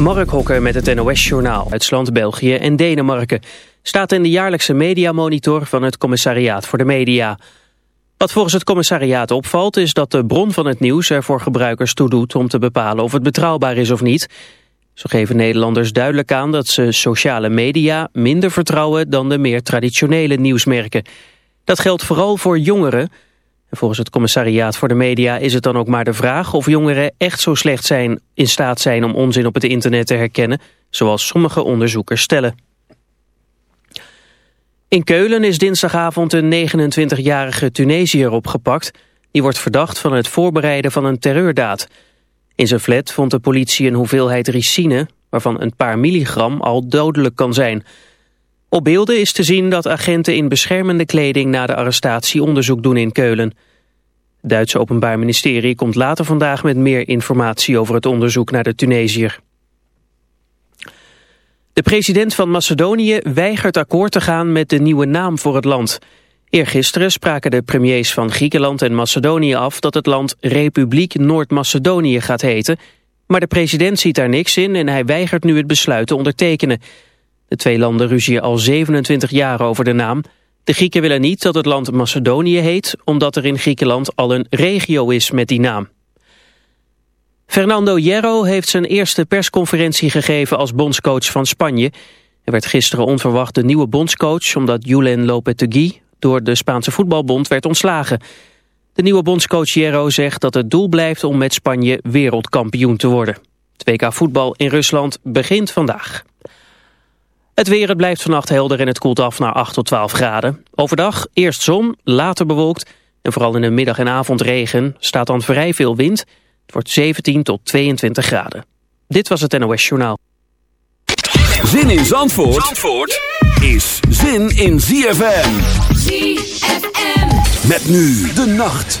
Mark Hokker met het NOS-journaal. Duitsland, België en Denemarken. Staat in de jaarlijkse mediamonitor van het Commissariaat voor de Media. Wat volgens het commissariaat opvalt is dat de bron van het nieuws er voor gebruikers toe doet om te bepalen of het betrouwbaar is of niet. Zo geven Nederlanders duidelijk aan dat ze sociale media minder vertrouwen dan de meer traditionele nieuwsmerken. Dat geldt vooral voor jongeren volgens het commissariaat voor de media is het dan ook maar de vraag of jongeren echt zo slecht zijn, in staat zijn om onzin op het internet te herkennen, zoals sommige onderzoekers stellen. In Keulen is dinsdagavond een 29-jarige Tunesiër opgepakt. Die wordt verdacht van het voorbereiden van een terreurdaad. In zijn flat vond de politie een hoeveelheid ricine, waarvan een paar milligram al dodelijk kan zijn. Op beelden is te zien dat agenten in beschermende kleding na de arrestatie onderzoek doen in Keulen. Het Duitse Openbaar Ministerie komt later vandaag met meer informatie over het onderzoek naar de Tunesiër. De president van Macedonië weigert akkoord te gaan met de nieuwe naam voor het land. Eergisteren spraken de premiers van Griekenland en Macedonië af dat het land Republiek Noord-Macedonië gaat heten. Maar de president ziet daar niks in en hij weigert nu het besluit te ondertekenen. De twee landen ruzien al 27 jaar over de naam. De Grieken willen niet dat het land Macedonië heet... omdat er in Griekenland al een regio is met die naam. Fernando Hierro heeft zijn eerste persconferentie gegeven als bondscoach van Spanje. Hij werd gisteren onverwacht de nieuwe bondscoach... omdat Julen Lopetegui door de Spaanse voetbalbond werd ontslagen. De nieuwe bondscoach Hierro zegt dat het doel blijft om met Spanje wereldkampioen te worden. Het WK voetbal in Rusland begint vandaag. Het weer, het blijft vannacht helder en het koelt af naar 8 tot 12 graden. Overdag eerst zon, later bewolkt en vooral in de middag en avond regen. Staat dan vrij veel wind. Het wordt 17 tot 22 graden. Dit was het NOS Journaal. Zin in Zandvoort, Zandvoort is zin in ZFM. ZFM. Met nu de nacht.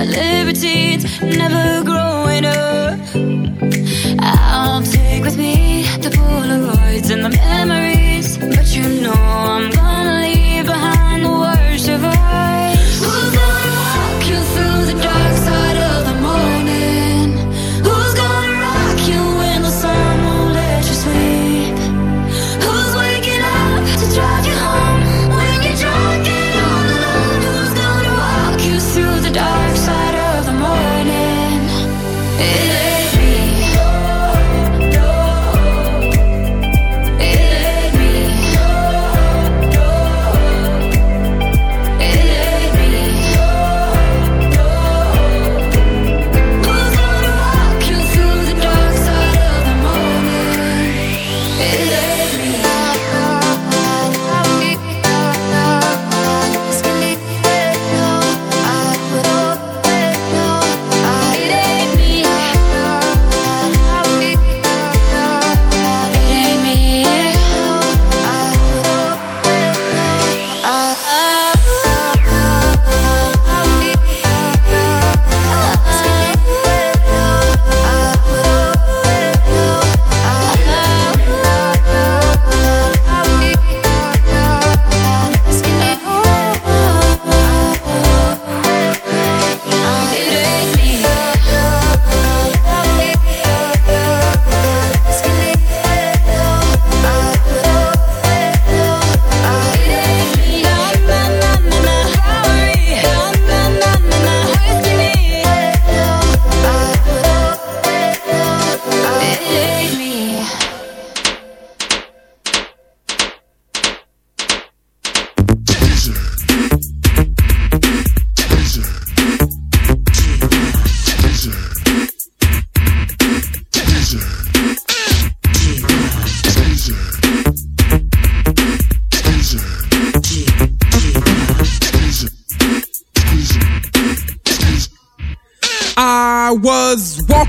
the libertines, never growing up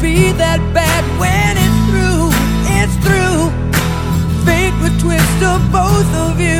be that bad when it's through. It's through. Fate would twist of both of you.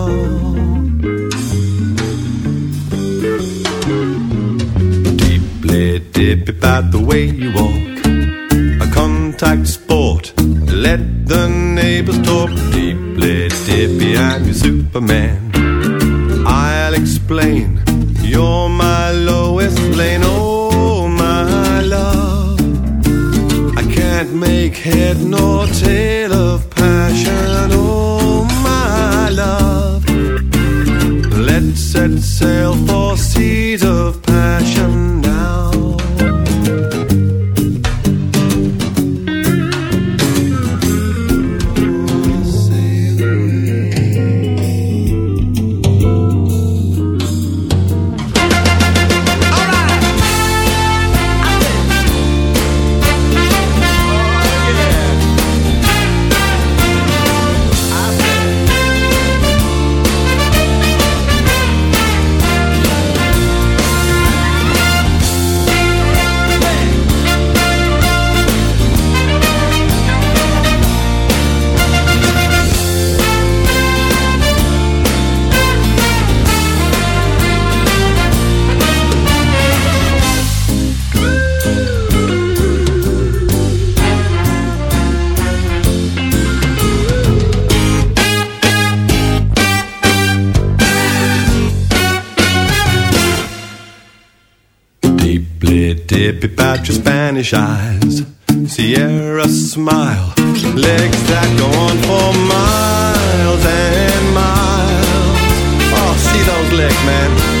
about the way you walk. A contact sport Let the neighbors talk. Deeply dip behind you, Superman. Dip about your Spanish eyes. Sierra smile. Legs that go on for miles and miles. Oh, see those legs, man.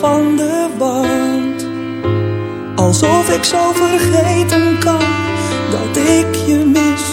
Van de wand, alsof ik zo vergeten kan dat ik je mis.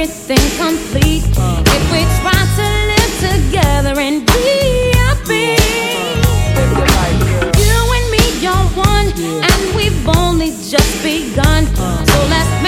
everything complete. If we try to live together and be happy, you and me are one, and we've only just begun. So let's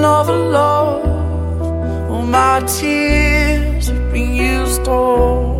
another love. All my tears have been used up.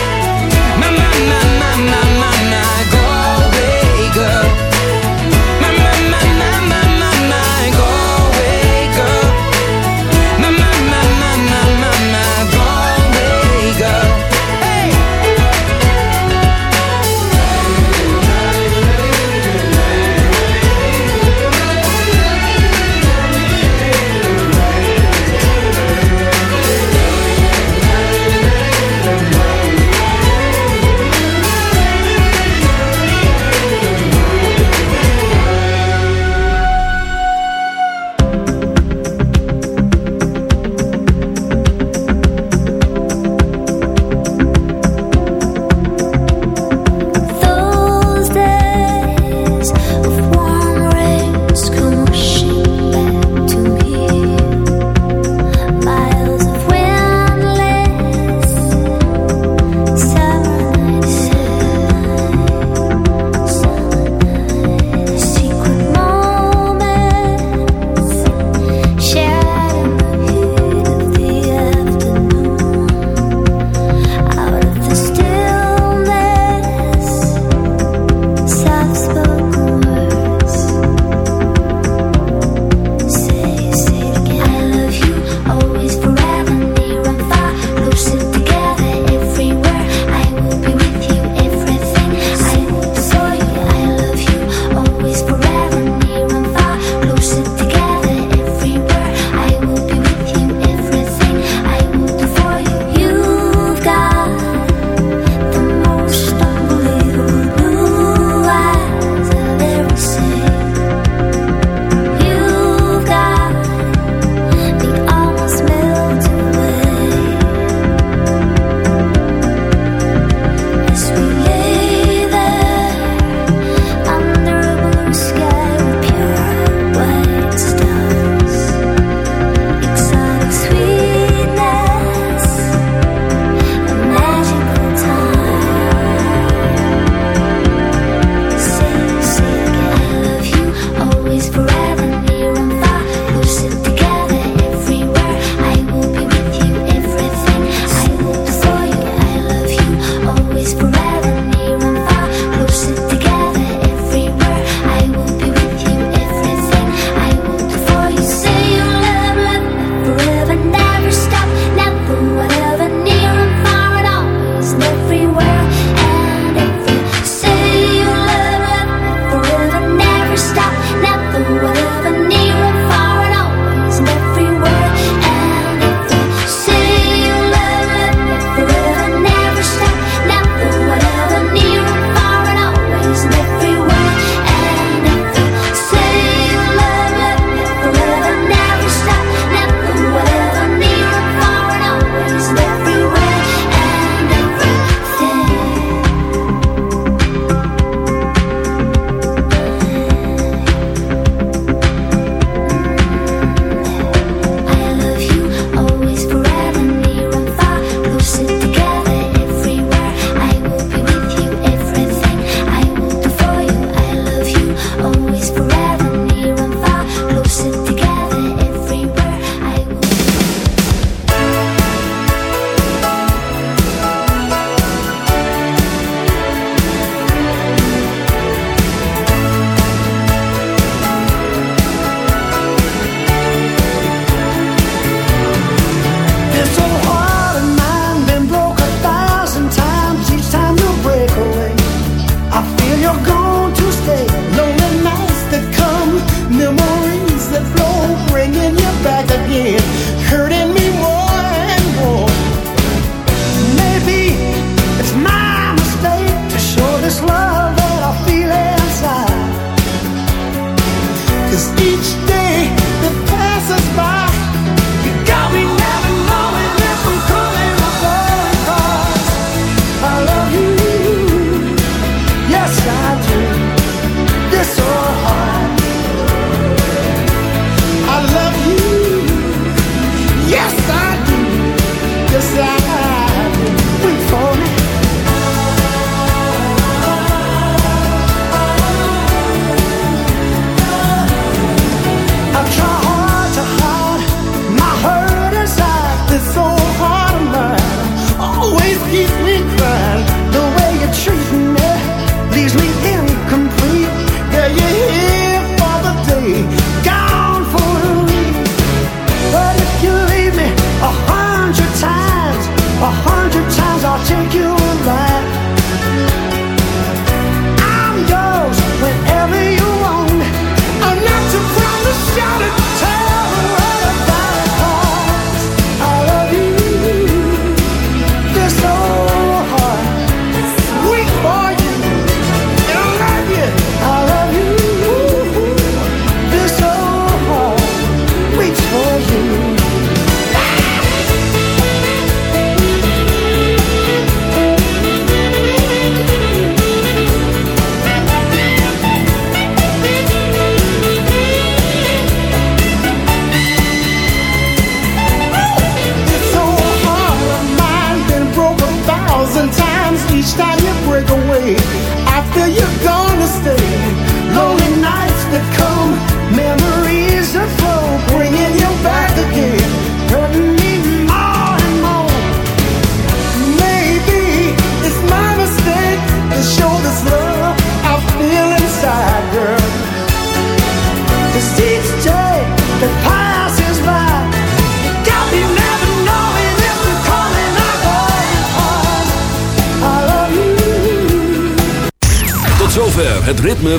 My, my, my, my, my, my, my Galway girl.